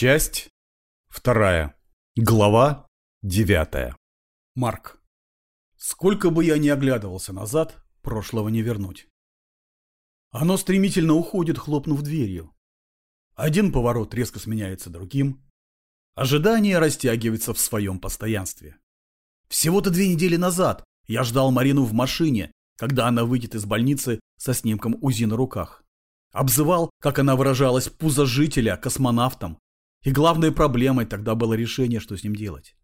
Часть вторая. Глава девятая. Марк. Сколько бы я ни оглядывался назад, прошлого не вернуть. Оно стремительно уходит, хлопнув дверью. Один поворот резко сменяется другим. Ожидание растягивается в своем постоянстве. Всего-то две недели назад я ждал Марину в машине, когда она выйдет из больницы со снимком УЗИ на руках. Обзывал, как она выражалась, пузожителя космонавтом, и главной проблемой тогда было решение, что с ним делать.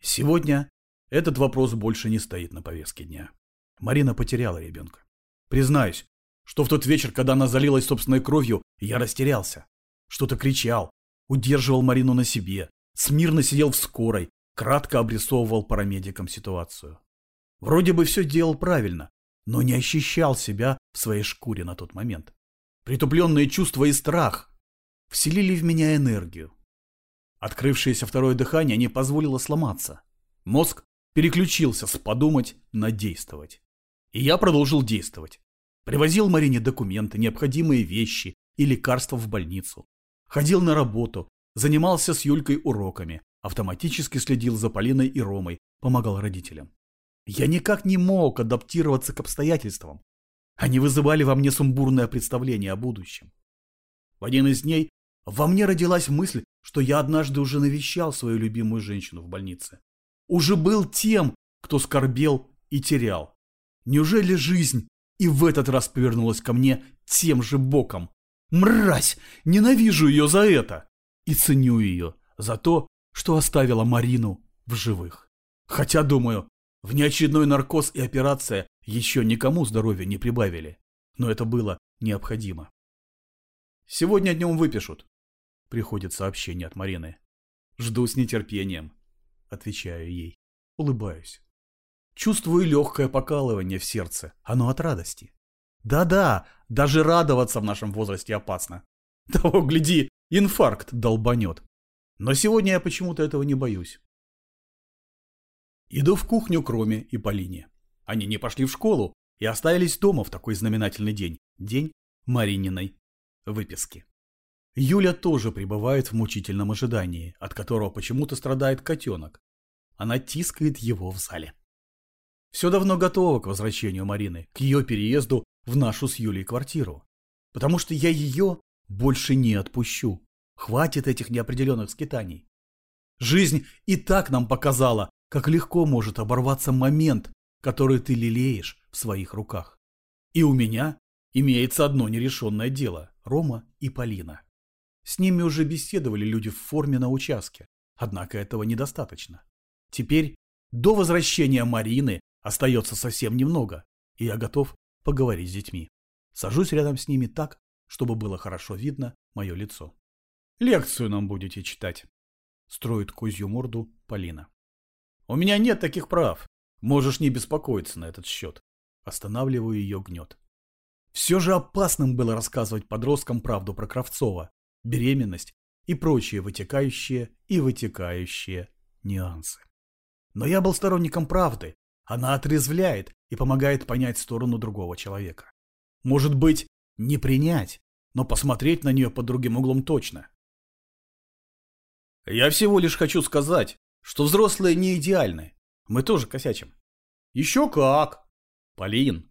Сегодня этот вопрос больше не стоит на повестке дня. Марина потеряла ребенка. Признаюсь, что в тот вечер, когда она залилась собственной кровью, я растерялся. Что-то кричал, удерживал Марину на себе, смирно сидел в скорой, кратко обрисовывал парамедикам ситуацию. Вроде бы все делал правильно, но не ощущал себя в своей шкуре на тот момент. Притупленные чувства и страх вселили в меня энергию. Открывшееся второе дыхание не позволило сломаться. Мозг переключился с подумать на действовать. И я продолжил действовать. Привозил Марине документы, необходимые вещи и лекарства в больницу. Ходил на работу, занимался с Юлькой уроками, автоматически следил за Полиной и Ромой, помогал родителям. Я никак не мог адаптироваться к обстоятельствам. Они вызывали во мне сумбурное представление о будущем. В один из дней во мне родилась мысль, что я однажды уже навещал свою любимую женщину в больнице. Уже был тем, кто скорбел и терял. Неужели жизнь и в этот раз повернулась ко мне тем же боком? Мразь! Ненавижу ее за это! И ценю ее за то, что оставила Марину в живых. Хотя, думаю, внеочередной наркоз и операция еще никому здоровья не прибавили. Но это было необходимо. Сегодня днем выпишут. Приходит сообщение от Марины. Жду с нетерпением. Отвечаю ей. Улыбаюсь. Чувствую легкое покалывание в сердце. Оно от радости. Да-да, даже радоваться в нашем возрасте опасно. Того, гляди, инфаркт долбанет. Но сегодня я почему-то этого не боюсь. Иду в кухню к Роме и Полине. Они не пошли в школу и оставились дома в такой знаменательный день. День Марининой выписки. Юля тоже пребывает в мучительном ожидании, от которого почему-то страдает котенок. Она тискает его в зале. Все давно готово к возвращению Марины, к ее переезду в нашу с Юлей квартиру. Потому что я ее больше не отпущу. Хватит этих неопределенных скитаний. Жизнь и так нам показала, как легко может оборваться момент, который ты лелеешь в своих руках. И у меня имеется одно нерешенное дело – Рома и Полина. С ними уже беседовали люди в форме на участке, однако этого недостаточно. Теперь до возвращения Марины остается совсем немного, и я готов поговорить с детьми. Сажусь рядом с ними так, чтобы было хорошо видно мое лицо. «Лекцию нам будете читать», — строит козью морду Полина. «У меня нет таких прав. Можешь не беспокоиться на этот счет». Останавливаю ее гнет. Все же опасным было рассказывать подросткам правду про Кравцова, беременность и прочие вытекающие и вытекающие нюансы. Но я был сторонником правды. Она отрезвляет и помогает понять сторону другого человека. Может быть, не принять, но посмотреть на нее под другим углом точно. Я всего лишь хочу сказать, что взрослые не идеальны. Мы тоже косячим. Еще как! Полин.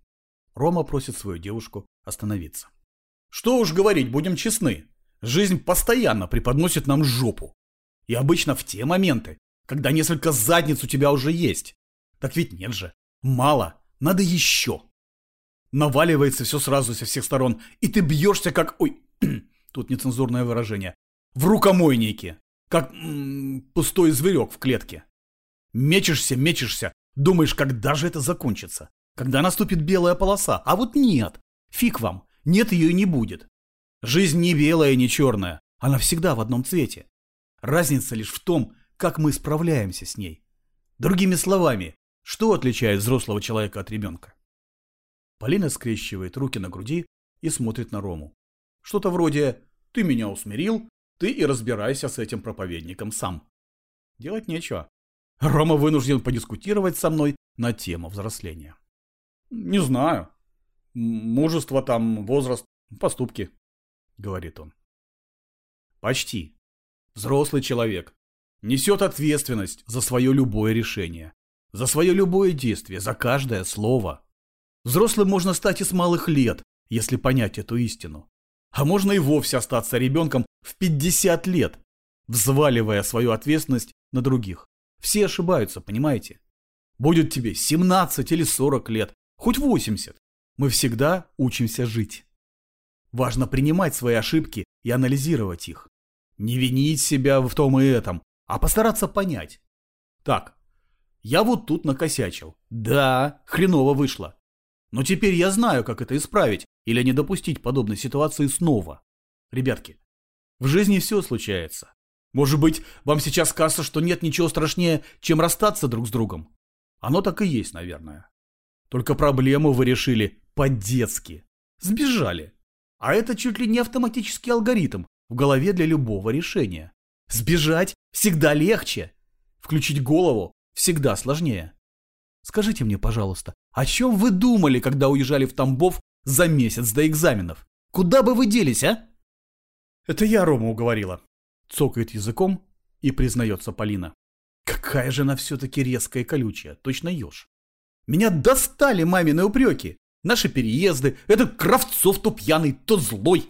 Рома просит свою девушку остановиться. Что уж говорить, будем честны. Жизнь постоянно преподносит нам жопу. И обычно в те моменты, когда несколько задниц у тебя уже есть. Так ведь нет же. Мало. Надо еще. Наваливается все сразу со всех сторон, и ты бьешься как... Ой, тут нецензурное выражение. В рукомойнике. Как м -м, пустой зверек в клетке. Мечешься, мечешься, думаешь, когда же это закончится? Когда наступит белая полоса? А вот нет. Фиг вам. Нет ее и не будет. Жизнь не белая, не черная, она всегда в одном цвете. Разница лишь в том, как мы справляемся с ней. Другими словами, что отличает взрослого человека от ребенка? Полина скрещивает руки на груди и смотрит на Рому. Что-то вроде «ты меня усмирил, ты и разбирайся с этим проповедником сам». Делать нечего. Рома вынужден подискутировать со мной на тему взросления. Не знаю. Мужество там, возраст, поступки говорит он. Почти. взрослый человек, несет ответственность за свое любое решение, за свое любое действие, за каждое слово. Взрослым можно стать и с малых лет, если понять эту истину. А можно и вовсе остаться ребенком в 50 лет, взваливая свою ответственность на других. Все ошибаются, понимаете? Будет тебе 17 или 40 лет, хоть 80. Мы всегда учимся жить. Важно принимать свои ошибки и анализировать их. Не винить себя в том и этом, а постараться понять. Так, я вот тут накосячил. Да, хреново вышло. Но теперь я знаю, как это исправить или не допустить подобной ситуации снова. Ребятки, в жизни все случается. Может быть, вам сейчас кажется, что нет ничего страшнее, чем расстаться друг с другом. Оно так и есть, наверное. Только проблему вы решили по-детски. Сбежали. А это чуть ли не автоматический алгоритм в голове для любого решения. Сбежать всегда легче. Включить голову всегда сложнее. Скажите мне, пожалуйста, о чем вы думали, когда уезжали в Тамбов за месяц до экзаменов? Куда бы вы делись, а? Это я Рома уговорила. Цокает языком и признается Полина. Какая же она все-таки резкая и колючая, точно еж. Меня достали мамины упреки. Наши переезды, этот Кравцов то пьяный, то злой.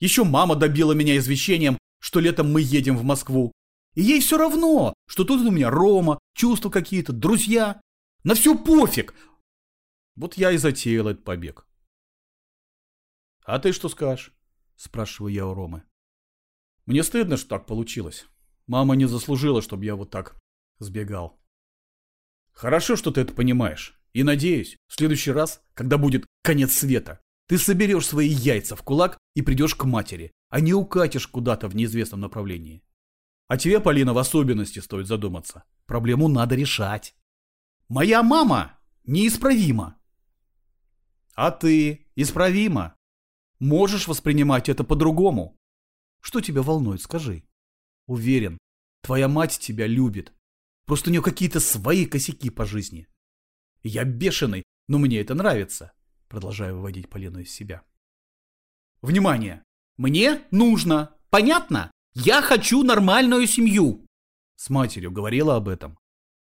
Еще мама добила меня извещением, что летом мы едем в Москву. И ей все равно, что тут у меня Рома, чувства какие-то, друзья. На все пофиг. Вот я и затеял этот побег. А ты что скажешь? Спрашиваю я у Ромы. Мне стыдно, что так получилось. Мама не заслужила, чтобы я вот так сбегал. Хорошо, что ты это понимаешь. И надеюсь, в следующий раз, когда будет конец света, ты соберешь свои яйца в кулак и придешь к матери, а не укатишь куда-то в неизвестном направлении. А тебе, Полина, в особенности стоит задуматься. Проблему надо решать. Моя мама неисправима. А ты исправима. Можешь воспринимать это по-другому. Что тебя волнует, скажи. Уверен, твоя мать тебя любит. Просто у нее какие-то свои косяки по жизни. Я бешеный, но мне это нравится. Продолжаю выводить Полину из себя. Внимание! Мне нужно, понятно? Я хочу нормальную семью. С матерью говорила об этом.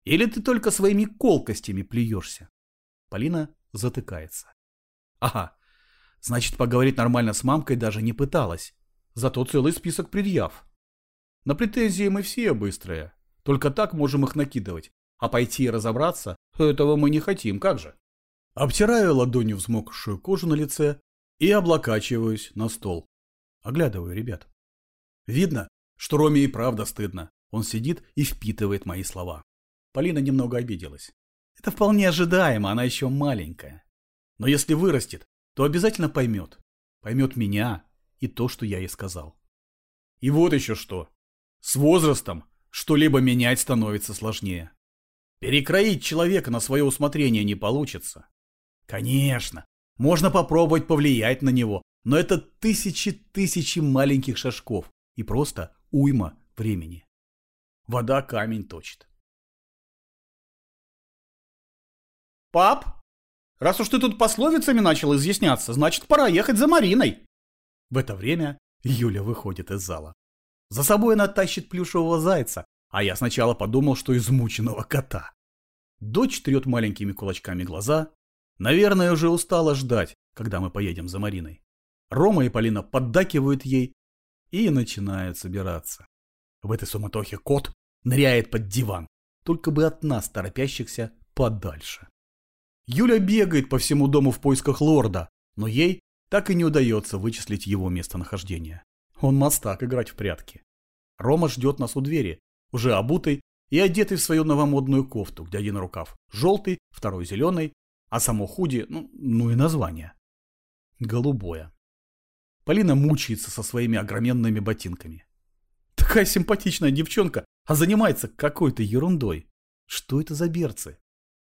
Или ты только своими колкостями плюешься? Полина затыкается. Ага, значит, поговорить нормально с мамкой даже не пыталась. Зато целый список предъяв. На претензии мы все быстрые. Только так можем их накидывать. А пойти и разобраться, этого мы не хотим, как же? Обтираю ладонью взмокшую кожу на лице и облокачиваюсь на стол. Оглядываю ребят. Видно, что Роме и правда стыдно. Он сидит и впитывает мои слова. Полина немного обиделась. Это вполне ожидаемо, она еще маленькая. Но если вырастет, то обязательно поймет. Поймет меня и то, что я ей сказал. И вот еще что. С возрастом что-либо менять становится сложнее. Перекроить человека на свое усмотрение не получится. Конечно, можно попробовать повлиять на него, но это тысячи-тысячи маленьких шажков и просто уйма времени. Вода камень точит. «Пап, раз уж ты тут пословицами начал изъясняться, значит, пора ехать за Мариной!» В это время Юля выходит из зала. За собой она тащит плюшевого зайца, а я сначала подумал, что измученного кота. Дочь трет маленькими кулачками глаза. Наверное, уже устала ждать, когда мы поедем за Мариной. Рома и Полина поддакивают ей и начинают собираться. В этой суматохе кот ныряет под диван, только бы от нас, торопящихся, подальше. Юля бегает по всему дому в поисках лорда, но ей так и не удается вычислить его местонахождение. Он мастак играть в прятки. Рома ждет нас у двери, уже обутый и одетый в свою новомодную кофту, где один рукав желтый, второй зеленый, а само худи, ну, ну и название. Голубое. Полина мучается со своими огроменными ботинками. Такая симпатичная девчонка, а занимается какой-то ерундой. Что это за берцы?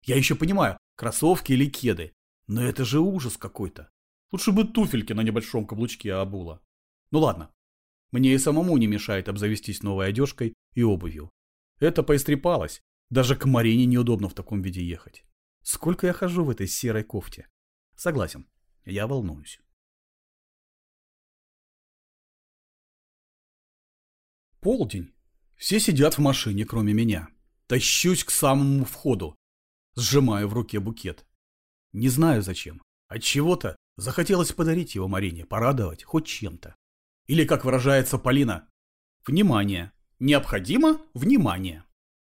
Я еще понимаю, кроссовки или кеды. Но это же ужас какой-то. Лучше бы туфельки на небольшом каблучке обула. Ну ладно. Мне и самому не мешает обзавестись новой одежкой и обувью. Это поистрепалось. Даже к Марине неудобно в таком виде ехать. Сколько я хожу в этой серой кофте. Согласен, я волнуюсь. Полдень. Все сидят в машине, кроме меня. Тащусь к самому входу. Сжимаю в руке букет. Не знаю зачем. От чего-то захотелось подарить его Марине, порадовать хоть чем-то. Или, как выражается Полина, внимание. Необходимо внимание.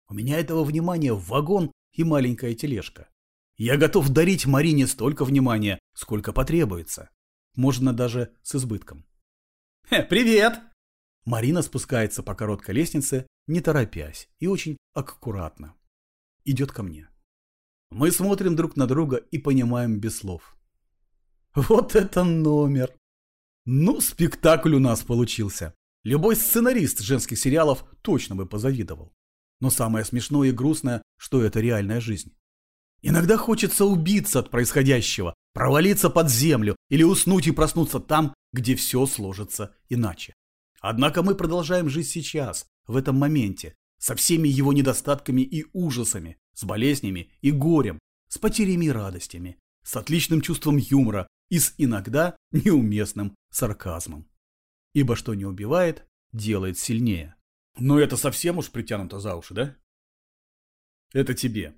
У меня этого внимания вагон и маленькая тележка. Я готов дарить Марине столько внимания, сколько потребуется. Можно даже с избытком. «Привет!» Марина спускается по короткой лестнице, не торопясь и очень аккуратно. Идет ко мне. Мы смотрим друг на друга и понимаем без слов. Вот это номер! Ну, спектакль у нас получился. Любой сценарист женских сериалов точно бы позавидовал. Но самое смешное и грустное, что это реальная жизнь. Иногда хочется убиться от происходящего, провалиться под землю или уснуть и проснуться там, где все сложится иначе. Однако мы продолжаем жить сейчас, в этом моменте, со всеми его недостатками и ужасами, с болезнями и горем, с потерями и радостями, с отличным чувством юмора и с иногда неуместным сарказмом. Ибо что не убивает, делает сильнее. Но это совсем уж притянуто за уши, да? Это тебе.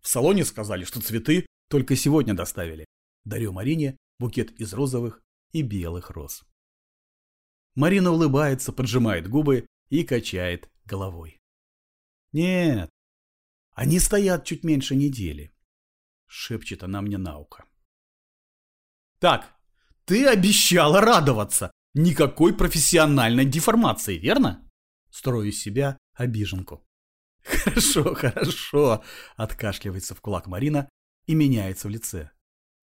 В салоне сказали, что цветы только сегодня доставили. Дарю Марине букет из розовых и белых роз. Марина улыбается, поджимает губы и качает головой. Нет, они стоят чуть меньше недели, шепчет она мне на ухо. Так, ты обещала радоваться. Никакой профессиональной деформации, верно? Строю из себя обиженку. Хорошо, хорошо, откашливается в кулак Марина и меняется в лице.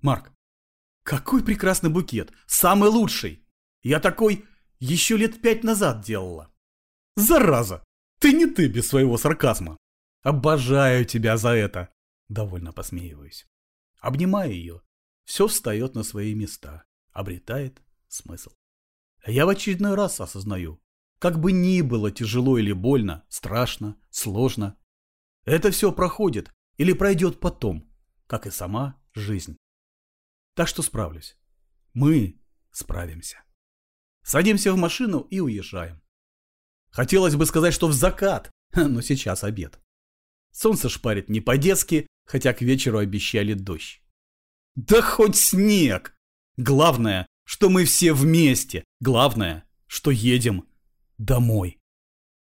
Марк, какой прекрасный букет, самый лучший. Я такой еще лет пять назад делала. Зараза, ты не ты без своего сарказма. Обожаю тебя за это. Довольно посмеиваюсь. Обнимаю ее. Все встает на свои места. Обретает смысл. Я в очередной раз осознаю, как бы ни было тяжело или больно, страшно, сложно, это все проходит или пройдет потом, как и сама жизнь. Так что справлюсь. Мы справимся. Садимся в машину и уезжаем. Хотелось бы сказать, что в закат, но сейчас обед. Солнце шпарит не по-детски, хотя к вечеру обещали дождь. Да хоть снег! Главное, что мы все вместе. Главное, что едем домой.